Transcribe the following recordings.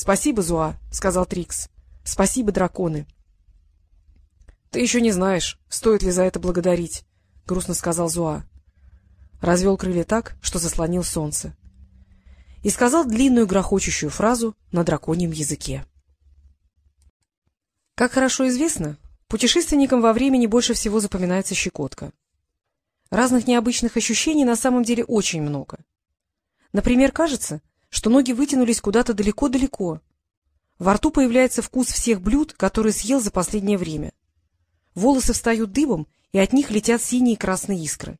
Спасибо, Зуа, — сказал Трикс. — Спасибо, драконы. — Ты еще не знаешь, стоит ли за это благодарить, — грустно сказал Зуа. Развел крылья так, что заслонил солнце. И сказал длинную грохочущую фразу на драконьем языке. Как хорошо известно, путешественникам во времени больше всего запоминается щекотка. Разных необычных ощущений на самом деле очень много. Например, кажется, что ноги вытянулись куда-то далеко-далеко. Во рту появляется вкус всех блюд, которые съел за последнее время. Волосы встают дыбом, и от них летят синие и красные искры.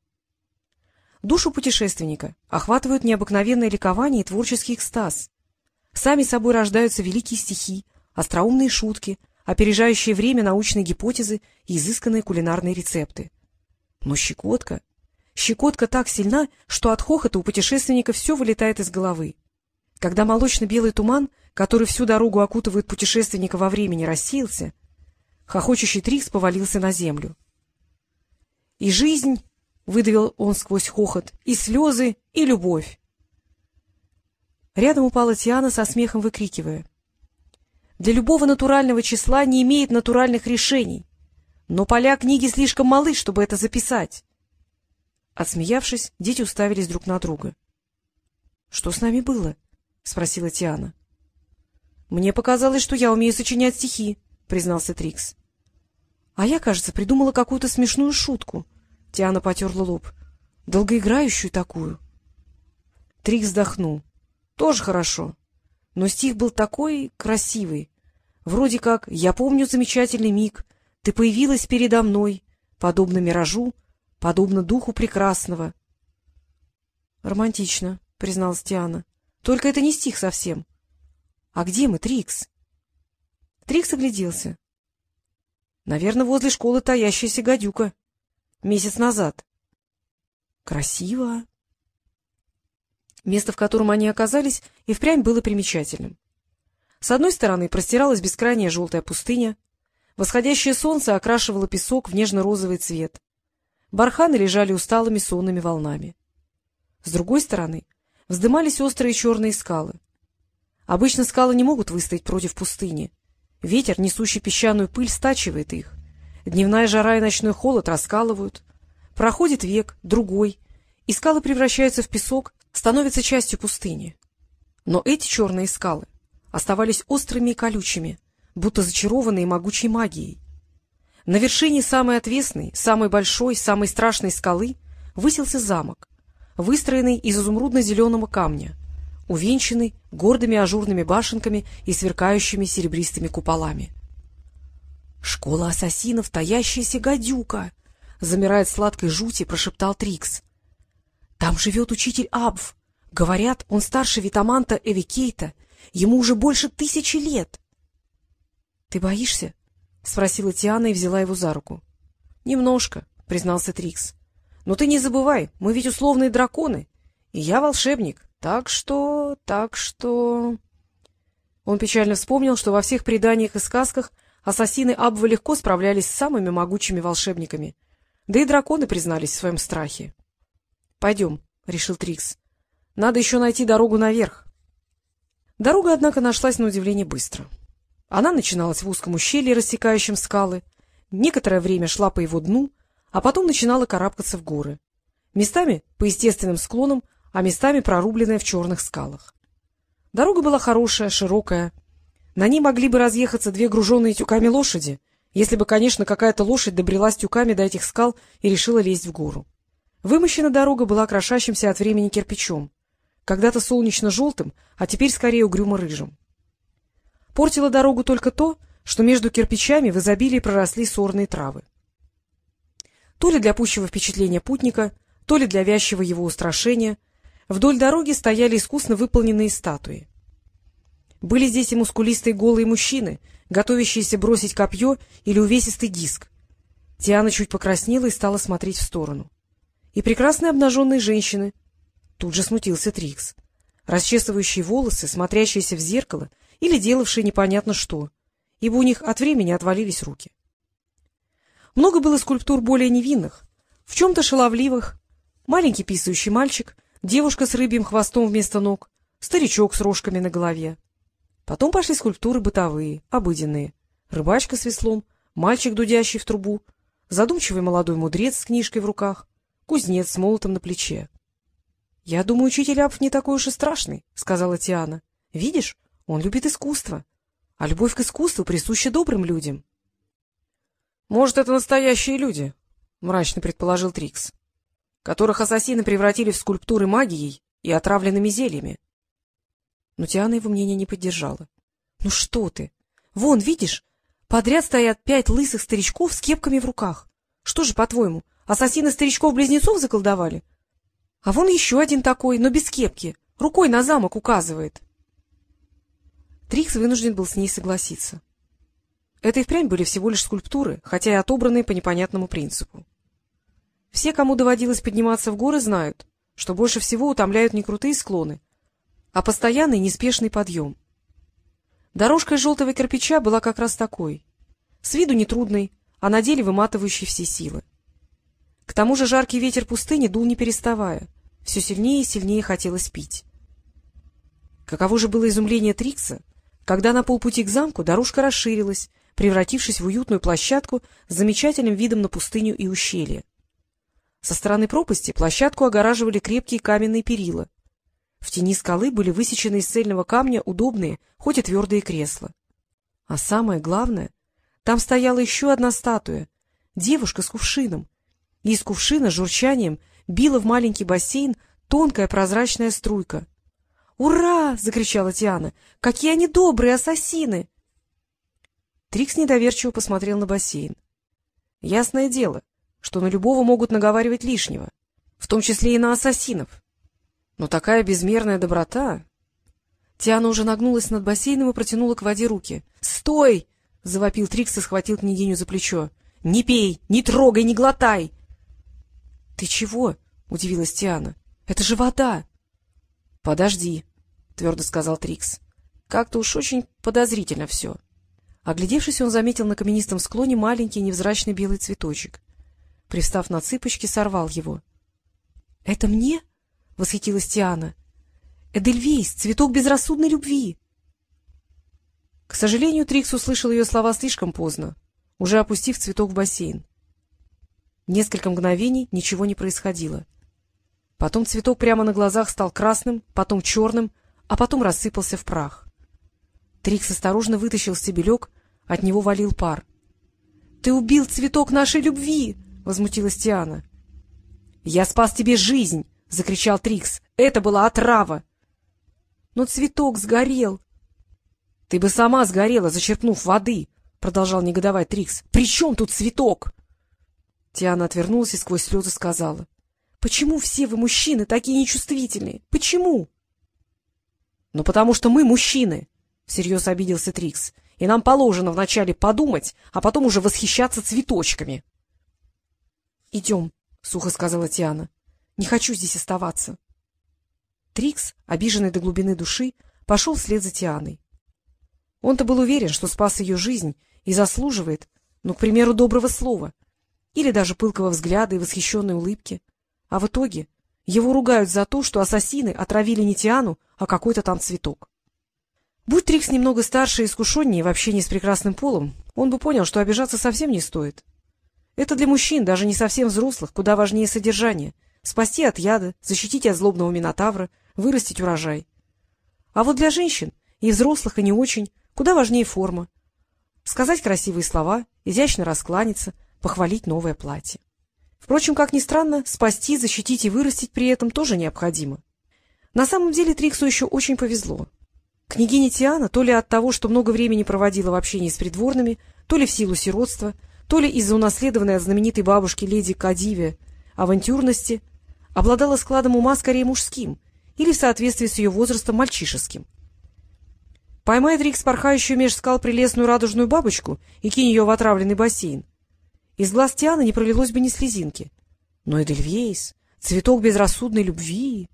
Душу путешественника охватывают необыкновенное ликование и творческий экстаз. Сами собой рождаются великие стихи, остроумные шутки, опережающие время научные гипотезы и изысканные кулинарные рецепты. Но щекотка... Щекотка так сильна, что от хохота у путешественника все вылетает из головы. Когда молочно-белый туман, который всю дорогу окутывает путешественника во времени, рассеялся, хохочущий Трикс повалился на землю. — И жизнь, — выдавил он сквозь хохот, — и слезы, и любовь. Рядом упала Тиана со смехом выкрикивая. — Для любого натурального числа не имеет натуральных решений, но поля книги слишком малы, чтобы это записать. Отсмеявшись, дети уставились друг на друга. — Что с нами было? —— спросила Тиана. — Мне показалось, что я умею сочинять стихи, — признался Трикс. — А я, кажется, придумала какую-то смешную шутку. Тиана потерла лоб. — Долгоиграющую такую. Трикс вздохнул. — Тоже хорошо. Но стих был такой красивый. Вроде как «Я помню замечательный миг, ты появилась передо мной, подобно миражу, подобно духу прекрасного». — Романтично, — призналась Тиана. Только это не стих совсем. А где мы, Трикс? Трикс огляделся. Наверное, возле школы таящаяся гадюка. Месяц назад. Красиво. Место, в котором они оказались, и впрямь было примечательным. С одной стороны простиралась бескрайняя желтая пустыня, восходящее солнце окрашивало песок в нежно-розовый цвет, барханы лежали усталыми сонными волнами. С другой стороны вздымались острые черные скалы. Обычно скалы не могут выстоять против пустыни. Ветер, несущий песчаную пыль, стачивает их. Дневная жара и ночной холод раскалывают. Проходит век, другой, и скалы превращаются в песок, становятся частью пустыни. Но эти черные скалы оставались острыми и колючими, будто зачарованные могучей магией. На вершине самой отвесной, самой большой, самой страшной скалы высился замок, выстроенный из изумрудно-зеленого камня, увенчанный гордыми ажурными башенками и сверкающими серебристыми куполами. — Школа ассасинов, таящаяся гадюка! — замирает сладкой жути, прошептал Трикс. — Там живет учитель Абв. Говорят, он старше Витаманта Эвикейта. Ему уже больше тысячи лет. — Ты боишься? — спросила Тиана и взяла его за руку. — Немножко, — признался Трикс. Но ты не забывай, мы ведь условные драконы, и я волшебник, так что... так что... Он печально вспомнил, что во всех преданиях и сказках ассасины Абва легко справлялись с самыми могучими волшебниками, да и драконы признались в своем страхе. — Пойдем, — решил Трикс. — Надо еще найти дорогу наверх. Дорога, однако, нашлась на удивление быстро. Она начиналась в узком ущелье, рассекающем скалы, некоторое время шла по его дну, а потом начинала карабкаться в горы. Местами по естественным склонам, а местами прорубленная в черных скалах. Дорога была хорошая, широкая. На ней могли бы разъехаться две груженные тюками лошади, если бы, конечно, какая-то лошадь добрела с тюками до этих скал и решила лезть в гору. Вымощена дорога была крошащимся от времени кирпичом, когда-то солнечно-желтым, а теперь скорее угрюмо-рыжим. Портило дорогу только то, что между кирпичами в изобилии проросли сорные травы. То ли для пущего впечатления путника, то ли для вязчего его устрашения, вдоль дороги стояли искусно выполненные статуи. Были здесь и мускулистые голые мужчины, готовящиеся бросить копье или увесистый диск. Тиана чуть покраснела и стала смотреть в сторону. И прекрасные обнаженные женщины. Тут же смутился Трикс. Расчесывающие волосы, смотрящиеся в зеркало или делавшие непонятно что, ибо у них от времени отвалились руки. Много было скульптур более невинных, в чем-то шаловливых. Маленький писающий мальчик, девушка с рыбьим хвостом вместо ног, старичок с рожками на голове. Потом пошли скульптуры бытовые, обыденные. Рыбачка с веслом, мальчик, дудящий в трубу, задумчивый молодой мудрец с книжкой в руках, кузнец с молотом на плече. — Я думаю, учитель Апф не такой уж и страшный, — сказала Тиана. — Видишь, он любит искусство, а любовь к искусству присуща добрым людям. — Может, это настоящие люди, — мрачно предположил Трикс, — которых ассасины превратили в скульптуры магией и отравленными зельями. Но Тиана его мнение не поддержала. — Ну что ты! Вон, видишь, подряд стоят пять лысых старичков с кепками в руках. Что же, по-твоему, ассасины старичков-близнецов заколдовали? А вон еще один такой, но без кепки, рукой на замок указывает. Трикс вынужден был с ней согласиться. Это и впрямь были всего лишь скульптуры, хотя и отобранные по непонятному принципу. Все, кому доводилось подниматься в горы, знают, что больше всего утомляют не крутые склоны, а постоянный неспешный подъем. Дорожка из желтого кирпича была как раз такой. С виду нетрудной, а на деле выматывающей все силы. К тому же жаркий ветер пустыни дул не переставая. Все сильнее и сильнее хотелось пить. Каково же было изумление Трикса, когда на полпути к замку дорожка расширилась, превратившись в уютную площадку с замечательным видом на пустыню и ущелье. Со стороны пропасти площадку огораживали крепкие каменные перила. В тени скалы были высечены из цельного камня удобные, хоть и твердые кресла. А самое главное, там стояла еще одна статуя — девушка с кувшином, и из кувшина журчанием била в маленький бассейн тонкая прозрачная струйка. «Ура!» — закричала Тиана. «Какие они добрые ассасины!» Трикс недоверчиво посмотрел на бассейн. Ясное дело, что на любого могут наговаривать лишнего, в том числе и на ассасинов. Но такая безмерная доброта... Тиана уже нагнулась над бассейном и протянула к воде руки. «Стой!» — завопил Трикс и схватил княгиню за плечо. «Не пей, не трогай, не глотай!» — Ты чего? — удивилась Тиана. — Это же вода! — Подожди, — твердо сказал Трикс. — Как-то уж очень подозрительно все. Оглядевшись, он заметил на каменистом склоне маленький невзрачный белый цветочек. Пристав на цыпочки, сорвал его. — Это мне? — восхитилась Тиана. — Эдельвейс, цветок безрассудной любви! К сожалению, Трикс услышал ее слова слишком поздно, уже опустив цветок в бассейн. Несколько мгновений ничего не происходило. Потом цветок прямо на глазах стал красным, потом черным, а потом рассыпался в прах. Трикс осторожно вытащил стебелек, от него валил пар. — Ты убил цветок нашей любви! — возмутилась Тиана. — Я спас тебе жизнь! — закричал Трикс. — Это была отрава! — Но цветок сгорел! — Ты бы сама сгорела, зачерпнув воды! — продолжал негодовать Трикс. — При чем тут цветок? Тиана отвернулась и сквозь слезы сказала. — Почему все вы, мужчины, такие нечувствительные? Почему? — Ну, потому что мы мужчины, — всерьез обиделся Трикс, — и нам положено вначале подумать, а потом уже восхищаться цветочками. — Идем, — сухо сказала Тиана. — Не хочу здесь оставаться. Трикс, обиженный до глубины души, пошел вслед за Тианой. Он-то был уверен, что спас ее жизнь и заслуживает, ну, к примеру, доброго слова — или даже пылкого взгляда и восхищенной улыбки. А в итоге его ругают за то, что ассасины отравили не Тиану, а какой-то там цветок. Будь Трикс немного старше и искушеннее в общении с прекрасным полом, он бы понял, что обижаться совсем не стоит. Это для мужчин, даже не совсем взрослых, куда важнее содержание — спасти от яда, защитить от злобного минотавра, вырастить урожай. А вот для женщин, и взрослых, и не очень, куда важнее форма. Сказать красивые слова, изящно раскланяться — похвалить новое платье. Впрочем, как ни странно, спасти, защитить и вырастить при этом тоже необходимо. На самом деле Триксу еще очень повезло. Княгиня Тиана то ли от того, что много времени проводила в общении с придворными, то ли в силу сиротства, то ли из-за унаследованной от знаменитой бабушки леди Кадиве авантюрности, обладала складом ума скорее мужским или в соответствии с ее возрастом мальчишеским. Поймает Рикс порхающую меж скал прелестную радужную бабочку и кинь ее в отравленный бассейн, из глаз Тианы не пролилось бы ни слезинки. Но Эдельвейс, цветок безрассудной любви...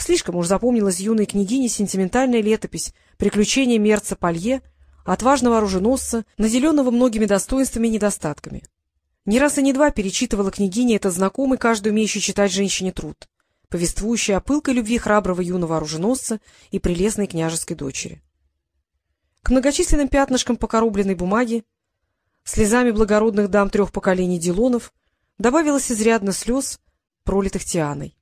Слишком уж запомнилась юной княгине сентиментальная летопись «Приключения мерца Палье», отважного оруженосца, наделенного многими достоинствами и недостатками. Не раз и не два перечитывала княгиня этот знакомый каждый умеющий читать женщине труд, повествующий о пылкой любви храброго юного оруженосца и прелестной княжеской дочери. К многочисленным пятнышкам покоробленной бумаги, слезами благородных дам трех поколений Дилонов добавилось изрядно слез, пролитых Тианой.